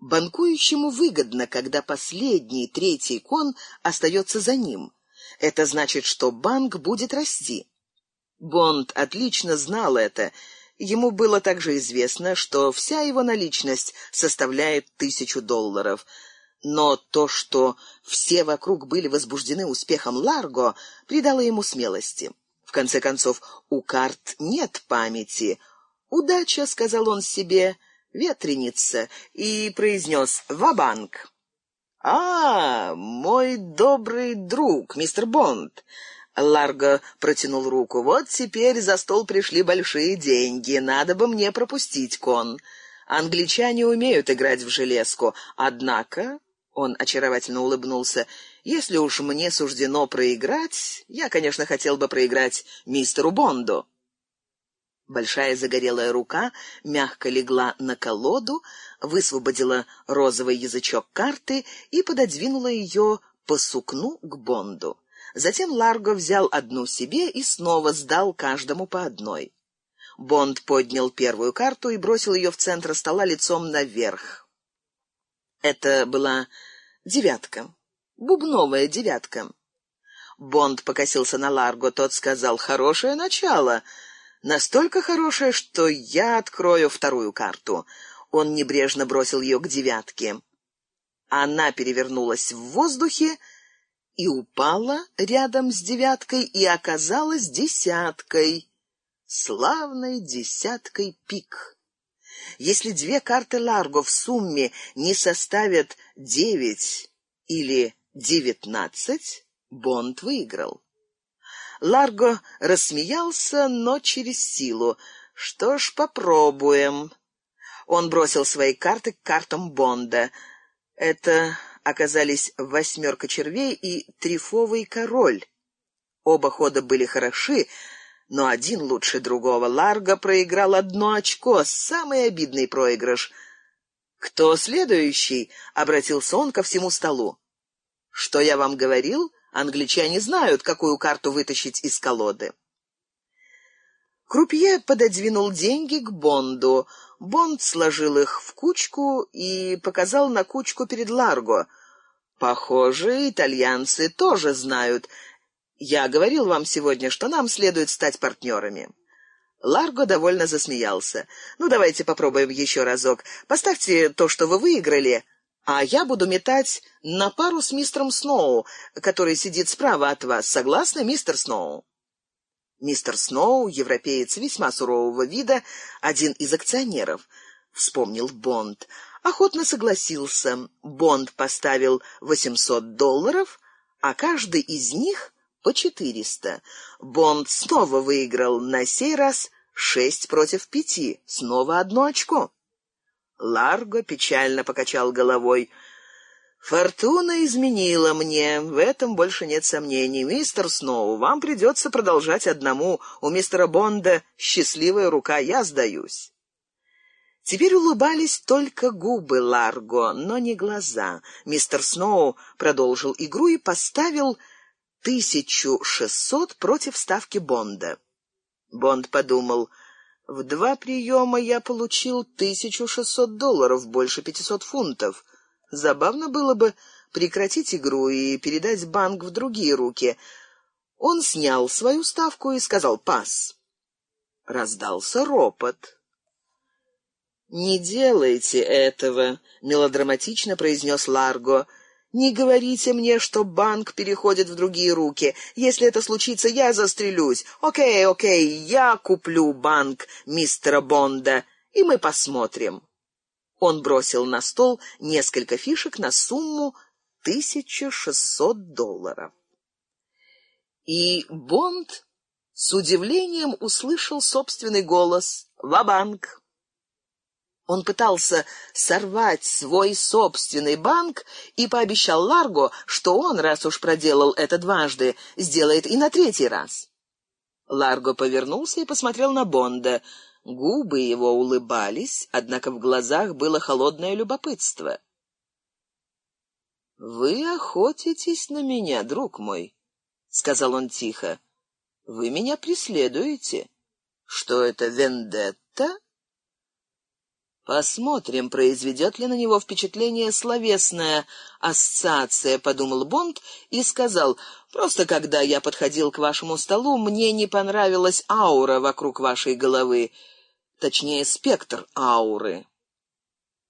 Банкующему выгодно, когда последний, третий кон остается за ним. Это значит, что банк будет расти. Бонд отлично знал это. Ему было также известно, что вся его наличность составляет тысячу долларов. Но то, что все вокруг были возбуждены успехом Ларго, придало ему смелости. В конце концов, у карт нет памяти. «Удача», — сказал он себе, — «ветреница», и произнес «Ва-банк». «А, мой добрый друг, мистер Бонд!» Ларго протянул руку. «Вот теперь за стол пришли большие деньги. Надо бы мне пропустить кон. Англичане умеют играть в железку. Однако...» Он очаровательно улыбнулся. «Если уж мне суждено проиграть, я, конечно, хотел бы проиграть мистеру Бонду». Большая загорелая рука мягко легла на колоду, высвободила розовый язычок карты и пододвинула ее по сукну к Бонду. Затем Ларго взял одну себе и снова сдал каждому по одной. Бонд поднял первую карту и бросил ее в центр стола лицом наверх. Это была девятка, бубновая девятка. Бонд покосился на Ларго, тот сказал «Хорошее начало», настолько хорошее, что я открою вторую карту. Он небрежно бросил ее к девятке. Она перевернулась в воздухе и упала рядом с девяткой и оказалась десяткой, славной десяткой пик. Если две карты Ларго в сумме не составят девять или девятнадцать, Бонд выиграл. Ларго рассмеялся, но через силу. Что ж, попробуем. Он бросил свои карты к картам Бонда. Это оказались восьмерка червей и трифовый король. Оба хода были хороши, но один лучше другого. Ларго проиграл одно очко, самый обидный проигрыш. «Кто следующий?» — обратился он ко всему столу. «Что я вам говорил? Англичане знают, какую карту вытащить из колоды». Крупье пододвинул деньги к Бонду. Бонд сложил их в кучку и показал на кучку перед Ларго. «Похоже, итальянцы тоже знают. Я говорил вам сегодня, что нам следует стать партнерами». Ларго довольно засмеялся. «Ну, давайте попробуем еще разок. Поставьте то, что вы выиграли, а я буду метать на пару с мистером Сноу, который сидит справа от вас. Согласны, мистер Сноу?» Мистер Сноу, европеец весьма сурового вида, один из акционеров, вспомнил Бонд. Охотно согласился. Бонд поставил 800 долларов, а каждый из них по 400. Бонд снова выиграл, на сей раз шесть против пяти, снова одно очко. Ларго печально покачал головой. Фортуна изменила мне, в этом больше нет сомнений. Мистер Сноу, вам придется продолжать одному. У мистера Бонда счастливая рука, я сдаюсь. Теперь улыбались только губы Ларго, но не глаза. Мистер Сноу продолжил игру и поставил тысячу шестьсот против ставки Бонда. Бонд подумал, в два приема я получил тысячу шестьсот долларов, больше пятисот фунтов. Забавно было бы прекратить игру и передать банк в другие руки. Он снял свою ставку и сказал «пас». Раздался ропот. «Не делайте этого», — мелодраматично произнес Ларго. «Не говорите мне, что банк переходит в другие руки. Если это случится, я застрелюсь. Окей, окей, я куплю банк мистера Бонда, и мы посмотрим». Он бросил на стол несколько фишек на сумму 1600 долларов. И Бонд с удивлением услышал собственный голос «Ва-банк!». Он пытался сорвать свой собственный банк и пообещал Ларго, что он, раз уж проделал это дважды, сделает и на третий раз. Ларго повернулся и посмотрел на Бонда — Губы его улыбались, однако в глазах было холодное любопытство. «Вы охотитесь на меня, друг мой», — сказал он тихо. «Вы меня преследуете. Что это, вендетта?» Посмотрим, произведет ли на него впечатление словесная ассоциация, подумал Бонд и сказал: "Просто когда я подходил к вашему столу, мне не понравилась аура вокруг вашей головы, точнее спектр ауры".